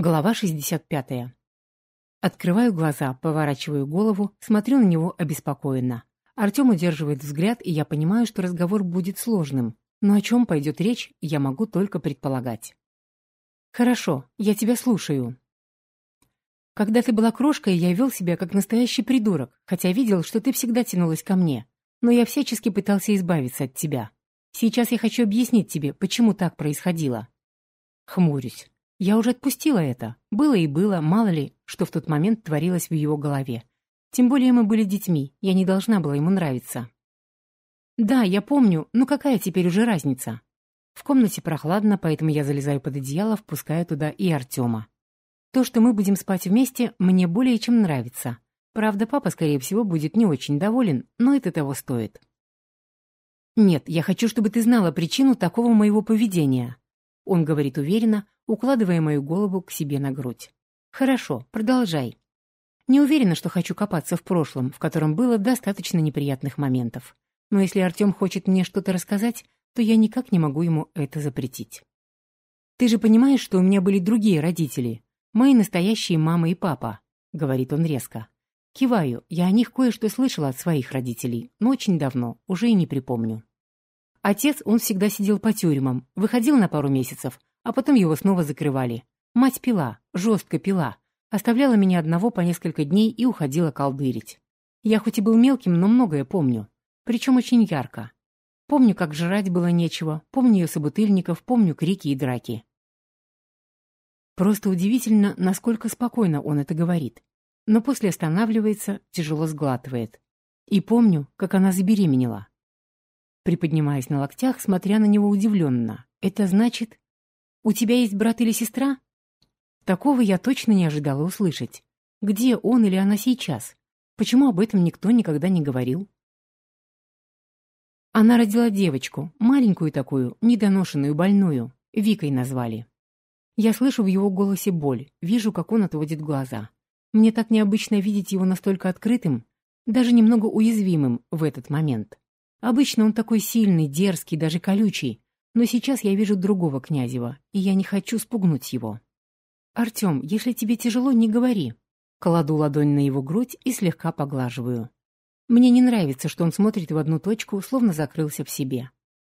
Глава 65. Открываю глаза, поворачиваю голову, смотрю на него обеспокоенно. Артем удерживает взгляд, и я понимаю, что разговор будет сложным. Но о чем пойдет речь, я могу только предполагать. «Хорошо, я тебя слушаю». Когда ты была крошкой, я вел себя как настоящий придурок, хотя видел, что ты всегда тянулась ко мне. Но я всячески пытался избавиться от тебя. Сейчас я хочу объяснить тебе, почему так происходило. Хмурюсь. Я уже отпустила это. Было и было, мало ли, что в тот момент творилось в его голове. Тем более мы были детьми, я не должна была ему нравиться. Да, я помню, но какая теперь уже разница? В комнате прохладно, поэтому я залезаю под одеяло, впуская туда и Артема. То, что мы будем спать вместе, мне более чем нравится. Правда, папа, скорее всего, будет не очень доволен, но это того стоит. Нет, я хочу, чтобы ты знала причину такого моего поведения. Он говорит уверенно, укладывая мою голову к себе на грудь. «Хорошо, продолжай». Не уверена, что хочу копаться в прошлом, в котором было достаточно неприятных моментов. Но если Артем хочет мне что-то рассказать, то я никак не могу ему это запретить. «Ты же понимаешь, что у меня были другие родители, мои настоящие мама и папа», — говорит он резко. Киваю, я о них кое-что слышала от своих родителей, но очень давно, уже и не припомню. Отец, он всегда сидел по тюрьмам, выходил на пару месяцев, а потом его снова закрывали. Мать пила, жестко пила, оставляла меня одного по несколько дней и уходила колдырить. Я хоть и был мелким, но многое помню. Причем очень ярко. Помню, как жрать было нечего, помню ее собутыльников, помню крики и драки. Просто удивительно, насколько спокойно он это говорит. Но после останавливается, тяжело сглатывает. И помню, как она забеременела. Приподнимаясь на локтях, смотря на него удивленно. Это значит... «У тебя есть брат или сестра?» Такого я точно не ожидала услышать. Где он или она сейчас? Почему об этом никто никогда не говорил? Она родила девочку, маленькую такую, недоношенную, больную. Викой назвали. Я слышу в его голосе боль, вижу, как он отводит глаза. Мне так необычно видеть его настолько открытым, даже немного уязвимым в этот момент. Обычно он такой сильный, дерзкий, даже колючий, но сейчас я вижу другого Князева, и я не хочу спугнуть его. «Артем, если тебе тяжело, не говори». Кладу ладонь на его грудь и слегка поглаживаю. Мне не нравится, что он смотрит в одну точку, словно закрылся в себе.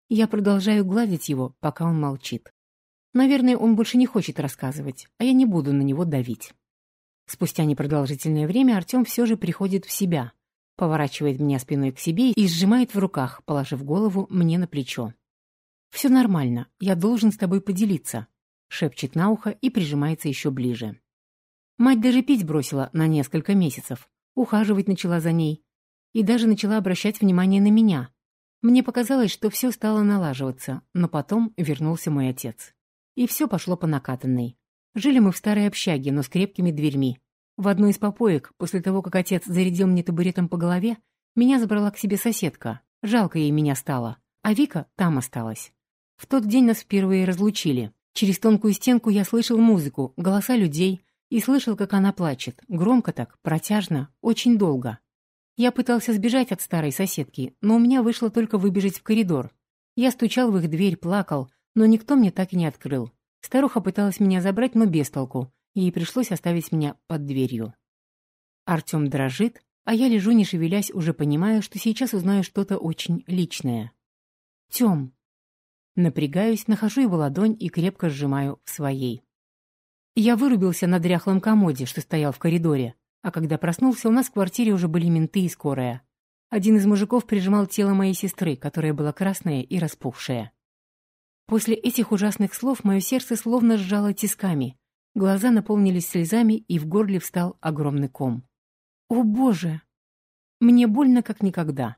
Я продолжаю гладить его, пока он молчит. Наверное, он больше не хочет рассказывать, а я не буду на него давить. Спустя непродолжительное время Артем все же приходит в себя, поворачивает меня спиной к себе и сжимает в руках, положив голову мне на плечо. «Все нормально, я должен с тобой поделиться», — шепчет на ухо и прижимается еще ближе. Мать даже пить бросила на несколько месяцев, ухаживать начала за ней и даже начала обращать внимание на меня. Мне показалось, что все стало налаживаться, но потом вернулся мой отец. И все пошло по накатанной. Жили мы в старой общаге, но с крепкими дверьми. В одной из попоек, после того, как отец зарядил мне табуретом по голове, меня забрала к себе соседка. Жалко ей меня стало, а Вика там осталась. В тот день нас впервые разлучили. Через тонкую стенку я слышал музыку, голоса людей и слышал, как она плачет. Громко так, протяжно, очень долго. Я пытался сбежать от старой соседки, но у меня вышло только выбежать в коридор. Я стучал в их дверь, плакал, но никто мне так и не открыл. Старуха пыталась меня забрать, но без толку. Ей пришлось оставить меня под дверью. Артем дрожит, а я лежу, не шевелясь, уже понимая, что сейчас узнаю что-то очень личное. «Тем, Напрягаюсь, нахожу его ладонь и крепко сжимаю в своей. Я вырубился на дряхлом комоде, что стоял в коридоре, а когда проснулся, у нас в квартире уже были менты и скорая. Один из мужиков прижимал тело моей сестры, которая была красная и распухшая. После этих ужасных слов мое сердце словно сжало тисками, глаза наполнились слезами и в горле встал огромный ком. «О, Боже!» Мне больно как никогда.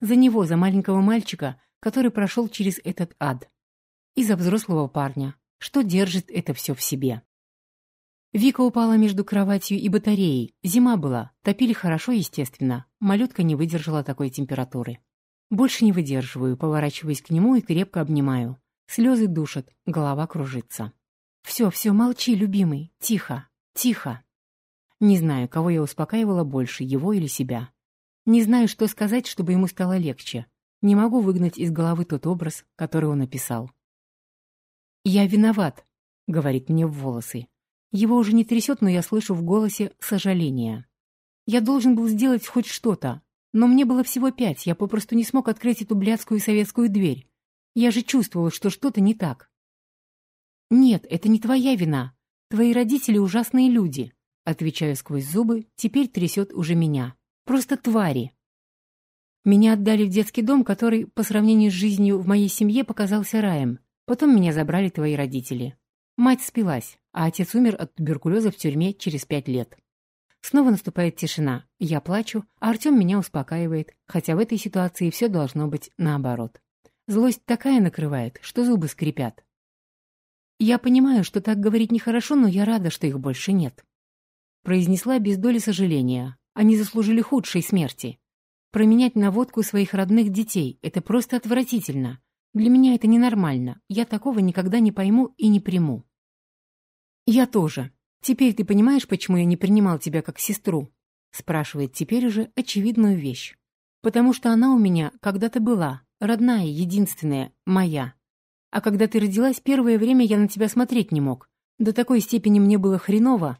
За него, за маленького мальчика, который прошел через этот ад. И за взрослого парня, что держит это все в себе. Вика упала между кроватью и батареей. Зима была, топили хорошо, естественно. Малютка не выдержала такой температуры. Больше не выдерживаю, поворачиваясь к нему и крепко обнимаю. Слезы душат, голова кружится. «Все, все, молчи, любимый. Тихо, тихо». Не знаю, кого я успокаивала больше, его или себя. Не знаю, что сказать, чтобы ему стало легче. Не могу выгнать из головы тот образ, который он описал. «Я виноват», — говорит мне в волосы. Его уже не трясет, но я слышу в голосе сожаление. Я должен был сделать хоть что-то, но мне было всего пять, я попросту не смог открыть эту блядскую советскую дверь. Я же чувствовала, что что-то не так. «Нет, это не твоя вина. Твои родители ужасные люди», — отвечаю сквозь зубы, теперь трясет уже меня. «Просто твари». Меня отдали в детский дом, который, по сравнению с жизнью в моей семье, показался раем. Потом меня забрали твои родители. Мать спилась, а отец умер от туберкулеза в тюрьме через пять лет. Снова наступает тишина. Я плачу, а Артем меня успокаивает, хотя в этой ситуации все должно быть наоборот. Злость такая накрывает, что зубы скрипят. Я понимаю, что так говорить нехорошо, но я рада, что их больше нет. Произнесла без доли сожаления. Они заслужили худшей смерти. Променять на водку своих родных детей — это просто отвратительно. Для меня это ненормально. Я такого никогда не пойму и не приму. Я тоже. Теперь ты понимаешь, почему я не принимал тебя как сестру? Спрашивает теперь уже очевидную вещь. Потому что она у меня когда-то была, родная, единственная, моя. А когда ты родилась, первое время я на тебя смотреть не мог. До такой степени мне было хреново.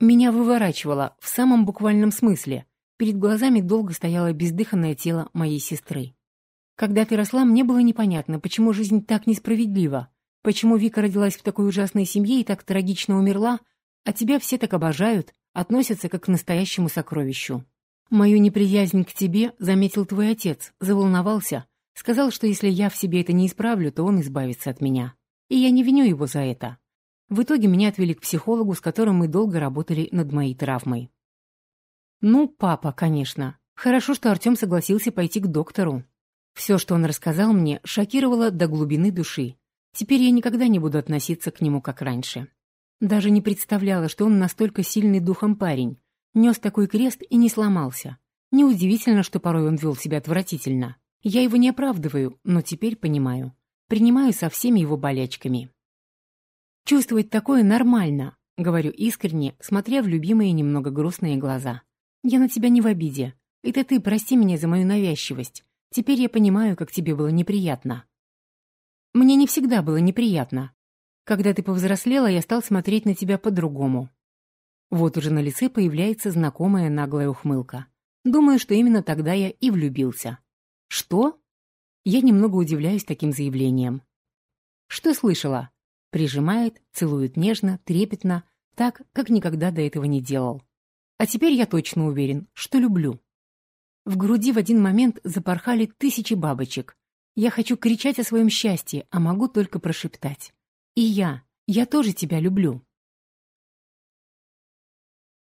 Меня выворачивало, в самом буквальном смысле. Перед глазами долго стояло бездыханное тело моей сестры. Когда ты росла, мне было непонятно, почему жизнь так несправедлива, почему Вика родилась в такой ужасной семье и так трагично умерла, а тебя все так обожают, относятся как к настоящему сокровищу. Мою неприязнь к тебе заметил твой отец, заволновался, сказал, что если я в себе это не исправлю, то он избавится от меня. И я не виню его за это. В итоге меня отвели к психологу, с которым мы долго работали над моей травмой. Ну, папа, конечно. Хорошо, что Артем согласился пойти к доктору. Все, что он рассказал мне, шокировало до глубины души. Теперь я никогда не буду относиться к нему как раньше. Даже не представляла, что он настолько сильный духом парень. Нес такой крест и не сломался. Неудивительно, что порой он вел себя отвратительно. Я его не оправдываю, но теперь понимаю. Принимаю со всеми его болячками. Чувствовать такое нормально, говорю искренне, смотря в любимые немного грустные глаза. Я на тебя не в обиде. Это ты прости меня за мою навязчивость. Теперь я понимаю, как тебе было неприятно. Мне не всегда было неприятно. Когда ты повзрослела, я стал смотреть на тебя по-другому. Вот уже на лице появляется знакомая наглая ухмылка. Думаю, что именно тогда я и влюбился. Что? Я немного удивляюсь таким заявлением. Что слышала? Прижимает, целует нежно, трепетно, так, как никогда до этого не делал. А теперь я точно уверен, что люблю. В груди в один момент запорхали тысячи бабочек. Я хочу кричать о своем счастье, а могу только прошептать. И я, я тоже тебя люблю.